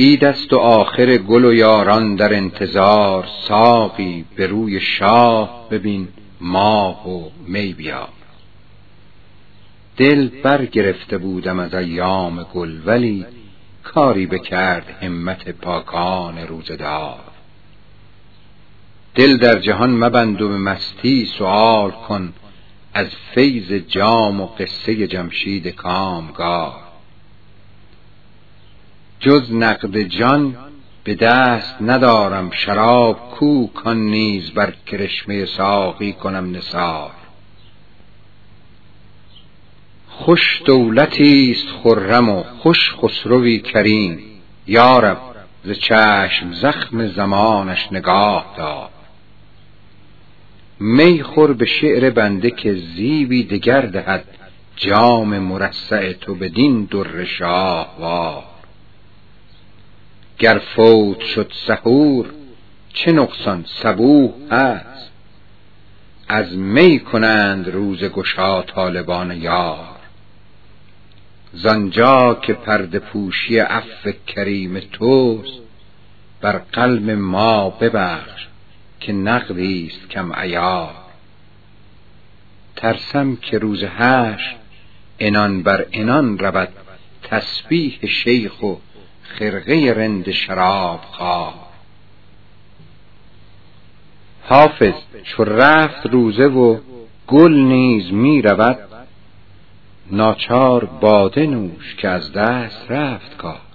عید است و آخر گل و یاران در انتظار. ساقی به روی شاه ببین ماه و می بیار دل برگرفته بودم از ایام گل ولی کاری بکرد همت پاکان روزدار دل در جهان مبند و مستی سؤال کن از فیض جام و قصه جمشید کامگار. جز نقد جان به دست ندارم شراب کو کان نیز بر کرشمه ساقی کنم نثار. خوش دولتی است خرم و خوش خسروی کریم. یارب ز چشم زخم زمانش نگاه دار. می خور به شعر بنده که زیبی دگر دهد جام مرصع تو بدین در شاهوار گر فوت شد سحور چه نقصان صبوح هست؟ از می کنند روز گشا طالبان یار. زانجا که پرده پوشی عفو کریم توست بر قلب ما ببخش که نقدی است کم عیار. ترسم که روز حشر عنان بر عنان رود تسبیح شیخ و خرقه رند شراب خوار حافظ چو رفت روزه و گل نیز می رود ناچار باده نوش که از دست رفت کار